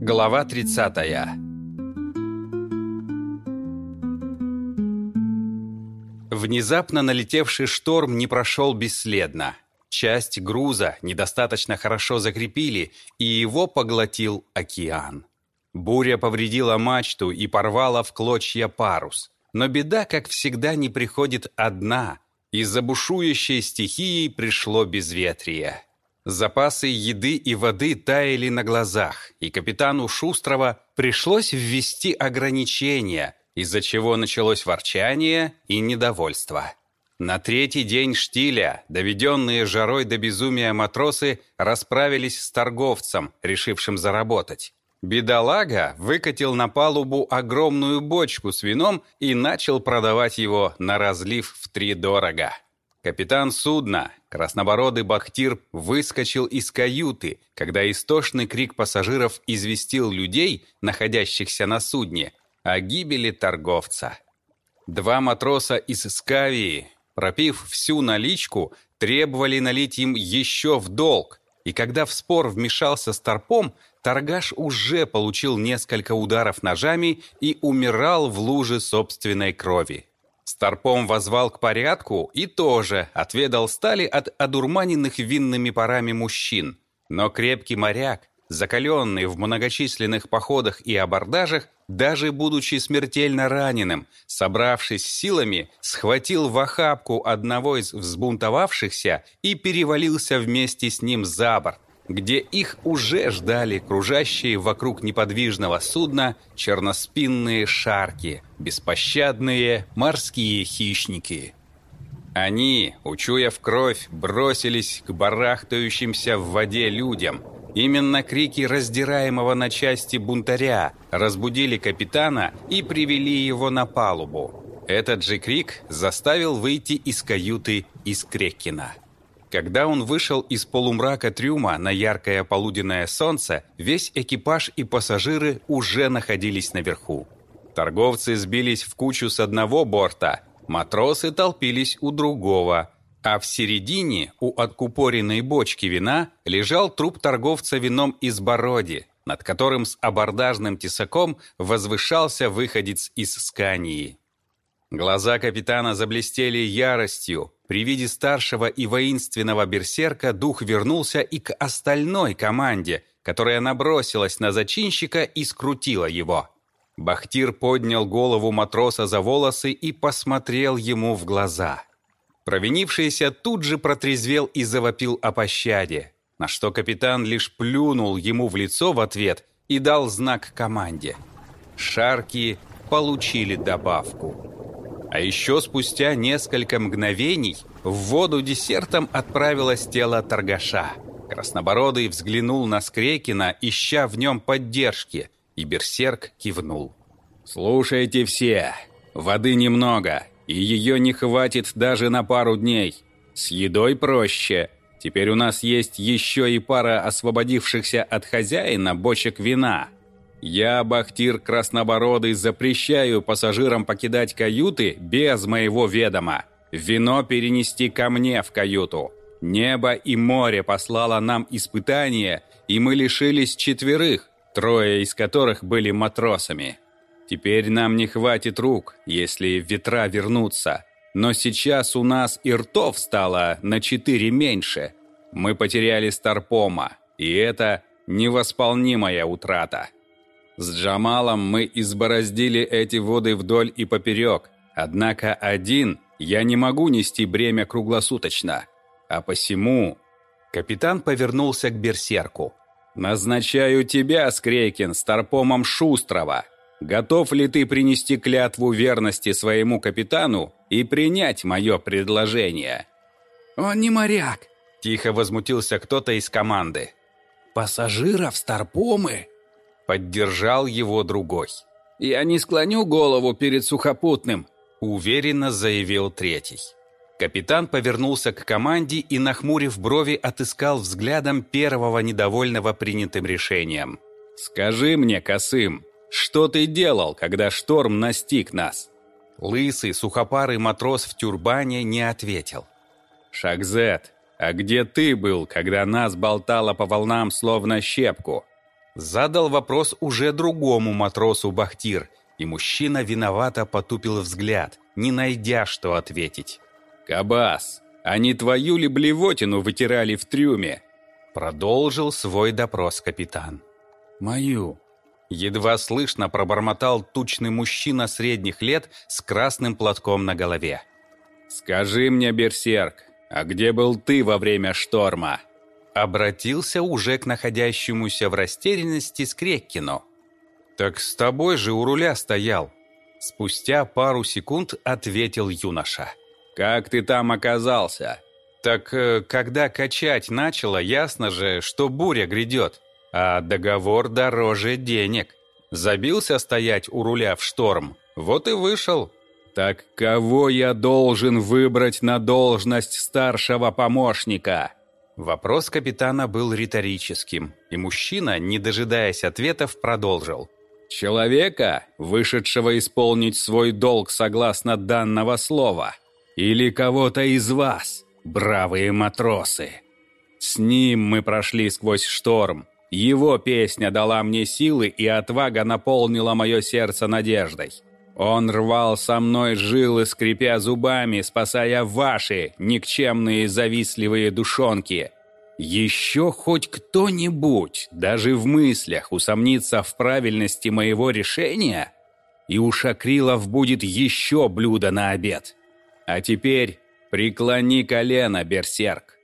Глава 30 Внезапно налетевший шторм не прошел бесследно. Часть груза недостаточно хорошо закрепили, и его поглотил океан. Буря повредила мачту и порвала в клочья парус. Но беда, как всегда, не приходит одна. Из-за бушующей стихией пришло безветрие. Запасы еды и воды таяли на глазах, и капитану Шустрова пришлось ввести ограничения, из-за чего началось ворчание и недовольство. На третий день штиля, доведенные жарой до безумия матросы расправились с торговцем, решившим заработать. Бедолага выкатил на палубу огромную бочку с вином и начал продавать его на разлив в три дорого. Капитан судна, краснобородый Бахтир, выскочил из каюты, когда истошный крик пассажиров известил людей, находящихся на судне, о гибели торговца. Два матроса из Скавии, пропив всю наличку, требовали налить им еще в долг, и когда в спор вмешался Старпом, торгаш уже получил несколько ударов ножами и умирал в луже собственной крови. Старпом возвал к порядку и тоже отведал стали от одурманенных винными парами мужчин. Но крепкий моряк, закаленный в многочисленных походах и абордажах, даже будучи смертельно раненым, собравшись силами, схватил в охапку одного из взбунтовавшихся и перевалился вместе с ним за борт, где их уже ждали кружащие вокруг неподвижного судна черноспинные шарки, беспощадные морские хищники. Они, учуяв кровь, бросились к барахтающимся в воде людям. Именно крики раздираемого на части бунтаря разбудили капитана и привели его на палубу. Этот же крик заставил выйти из каюты из Крекина. Когда он вышел из полумрака трюма на яркое полуденное солнце, весь экипаж и пассажиры уже находились наверху. Торговцы сбились в кучу с одного борта, матросы толпились у другого, а в середине, у откупоренной бочки вина, лежал труп торговца вином из Бороди, над которым с абордажным тесаком возвышался выходец из Скании. Глаза капитана заблестели яростью, при виде старшего и воинственного берсерка дух вернулся и к остальной команде, которая набросилась на зачинщика и скрутила его. Бахтир поднял голову матроса за волосы и посмотрел ему в глаза. Провинившийся тут же протрезвел и завопил о пощаде, на что капитан лишь плюнул ему в лицо в ответ и дал знак команде. Шарки получили добавку. А еще спустя несколько мгновений в воду десертом отправилось тело торгаша. Краснобородый взглянул на Скрекина, ища в нем поддержки, и берсерк кивнул. «Слушайте все, воды немного, и ее не хватит даже на пару дней. С едой проще. Теперь у нас есть еще и пара освободившихся от хозяина бочек вина». Я, Бахтир Краснобородый, запрещаю пассажирам покидать каюты без моего ведома. Вино перенести ко мне в каюту. Небо и море послало нам испытания, и мы лишились четверых, трое из которых были матросами. Теперь нам не хватит рук, если ветра вернутся. Но сейчас у нас и ртов стало на четыре меньше. Мы потеряли Старпома, и это невосполнимая утрата. С Джамалом мы избороздили эти воды вдоль и поперек, однако один я не могу нести бремя круглосуточно. А посему...» Капитан повернулся к берсерку. «Назначаю тебя, Скрейкин, старпомом Шустрова. Готов ли ты принести клятву верности своему капитану и принять мое предложение?» «Он не моряк!» – тихо возмутился кто-то из команды. «Пассажиров старпомы Поддержал его другой. «Я не склоню голову перед сухопутным», — уверенно заявил третий. Капитан повернулся к команде и, нахмурив брови, отыскал взглядом первого недовольного принятым решением. «Скажи мне, Косым, что ты делал, когда шторм настиг нас?» Лысый, сухопарый матрос в тюрбане не ответил. «Шахзет, А где ты был, когда нас болтало по волнам словно щепку?» Задал вопрос уже другому матросу Бахтир, и мужчина виновато потупил взгляд, не найдя, что ответить. «Кабас, а не твою ли блевотину вытирали в трюме?» Продолжил свой допрос капитан. «Мою». Едва слышно пробормотал тучный мужчина средних лет с красным платком на голове. «Скажи мне, берсерк, а где был ты во время шторма?» Обратился уже к находящемуся в растерянности Скреккину. «Так с тобой же у руля стоял». Спустя пару секунд ответил юноша. «Как ты там оказался?» «Так э, когда качать начало, ясно же, что буря грядет, а договор дороже денег. Забился стоять у руля в шторм, вот и вышел». «Так кого я должен выбрать на должность старшего помощника?» Вопрос капитана был риторическим, и мужчина, не дожидаясь ответов, продолжил. Человека, вышедшего исполнить свой долг согласно данного слова, или кого-то из вас, бравые матросы. С ним мы прошли сквозь шторм. Его песня дала мне силы, и отвага наполнила мое сердце надеждой. Он рвал со мной жилы, скрипя зубами, спасая ваши никчемные завистливые душонки – еще хоть кто-нибудь, даже в мыслях, усомнится в правильности моего решения, и у Шакрилов будет еще блюдо на обед. А теперь преклони колено, берсерк.